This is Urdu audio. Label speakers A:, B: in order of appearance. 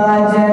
A: Belajar